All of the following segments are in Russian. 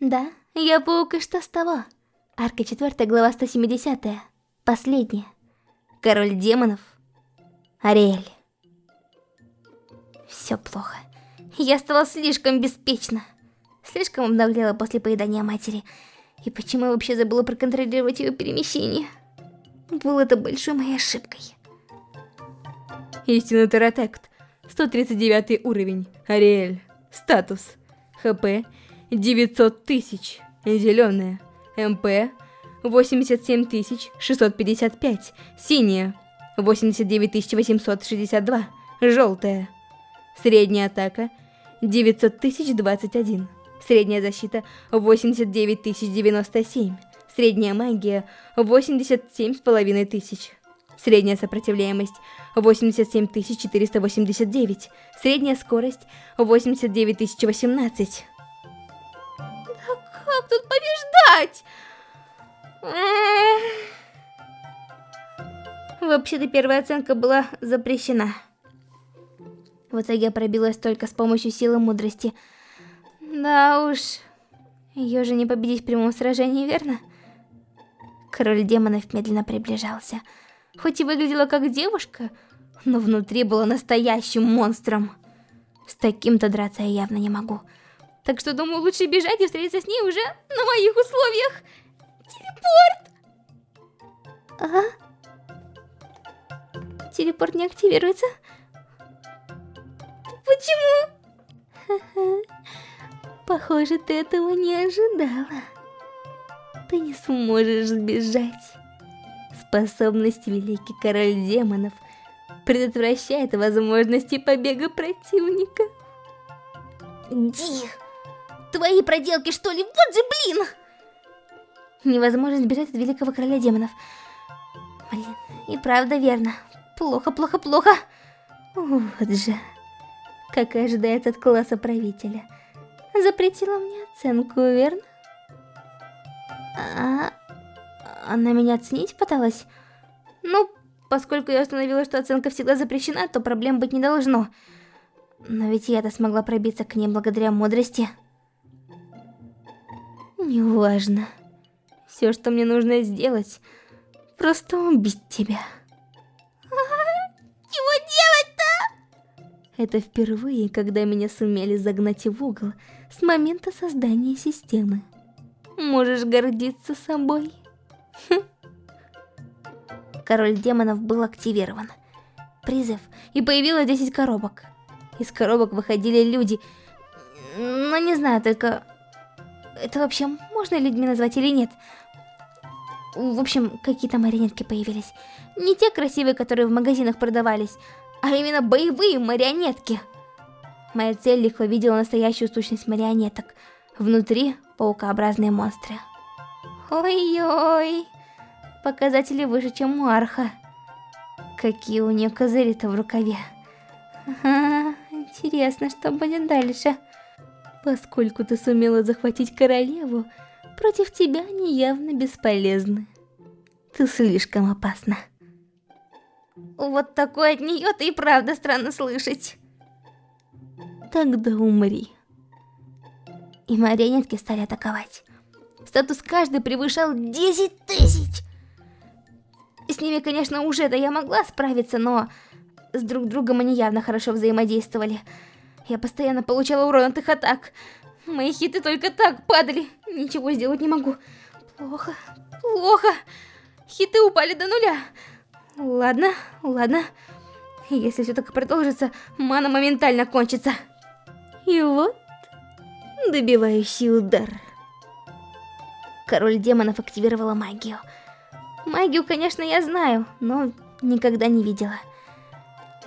Да, я паук, и что с того? Арка 4, глава 170, последняя. Король демонов. Ариэль. Все плохо. Я стала слишком беспечна. Слишком обнаглела после поедания матери. И почему я вообще забыла проконтролировать ее перемещение? Было это большой моей ошибкой. Истинный Таратект. 139 уровень. Ариэль. Статус. ХП 900 тысяч. Зеленая. МП 87 655. Синяя. 89 862. Желтая. Средняя атака 900 021. Средняя защита 89 097. Средняя магия 87 с половиной тысяч. Средняя сопротивляемость 87 489. Средняя скорость 89 018. Да как тут побеждать? Вообще-то первая оценка была запрещена. В итоге я пробилась только с помощью силы мудрости. Да уж, ее же не победить в прямом сражении, верно? Король демонов медленно приближался. Хоть и выглядела как девушка, но внутри была настоящим монстром. С таким-то драться я явно не могу. Так что думаю, лучше бежать и встретиться с ней уже на моих условиях. Телепорт! Ага. Телепорт не активируется. Почему? Похоже, ты этого не ожидала. Ты не сможешь сбежать. Способность Великий Король Демонов предотвращает возможности побега противника. Дих! Твои проделки, что ли? Вот же, блин! Невозможно сбежать от Великого Короля Демонов. Блин, и правда верно. Плохо, плохо, плохо. Вот же как и ожидается от класса правителя. Запретила мне оценку, верно? А... Она меня оценить пыталась? Ну, поскольку я установила, что оценка всегда запрещена, то проблем быть не должно. Но ведь я-то смогла пробиться к ней благодаря мудрости. Неважно. Все, что мне нужно сделать, просто убить тебя. Это впервые, когда меня сумели загнать в угол с момента создания системы. Можешь гордиться собой. Хм. Король демонов был активирован. Призыв, и появилось 10 коробок. Из коробок выходили люди. Но не знаю, только... Это вообще можно людьми назвать или нет? В общем, какие-то марионетки появились. Не те красивые, которые в магазинах продавались, а именно боевые марионетки. Моя цель легко видела настоящую сущность марионеток. Внутри паукообразные монстры. Ой-ой, показатели выше, чем у Арха. Какие у нее козыри-то в рукаве. Ага, интересно, что будет дальше. Поскольку ты сумела захватить королеву, против тебя они явно бесполезны. Ты слишком опасна. Вот такое от нее-то и правда странно слышать. Тогда умри. И марионетки стали атаковать. Статус каждый превышал 10 тысяч. С ними, конечно, уже-то я могла справиться, но с друг другом они явно хорошо взаимодействовали. Я постоянно получала урон от их атак. Мои хиты только так падали. Ничего сделать не могу. Плохо, плохо. Хиты упали до нуля. Ладно, ладно. Если все так продолжится, мана моментально кончится. И вот, добивающий удар. Король демонов активировала магию. Магию, конечно, я знаю, но никогда не видела.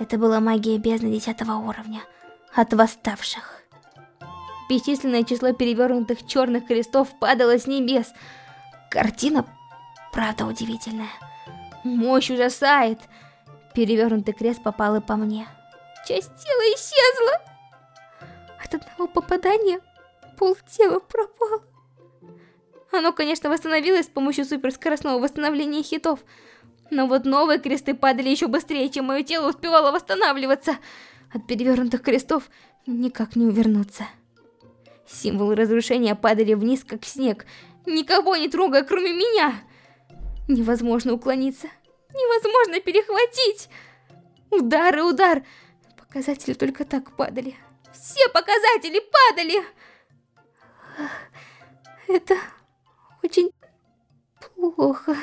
Это была магия бездны 10 уровня, от восставших. Бесчисленное число перевернутых черных крестов падало с небес. Картина, правда, удивительная. Мощь ужасает. Перевернутый крест попал и по мне. Часть тела исчезла. От одного попадания пол тела пропал. Оно, конечно, восстановилось с помощью суперскоростного восстановления хитов. Но вот новые кресты падали еще быстрее, чем мое тело успевало восстанавливаться. От перевернутых крестов никак не увернуться. Символы разрушения падали вниз, как снег, никого не трогая, кроме меня. Невозможно уклониться, невозможно перехватить. Удар и удар. Показатели только так падали. Все показатели падали. Это очень плохо.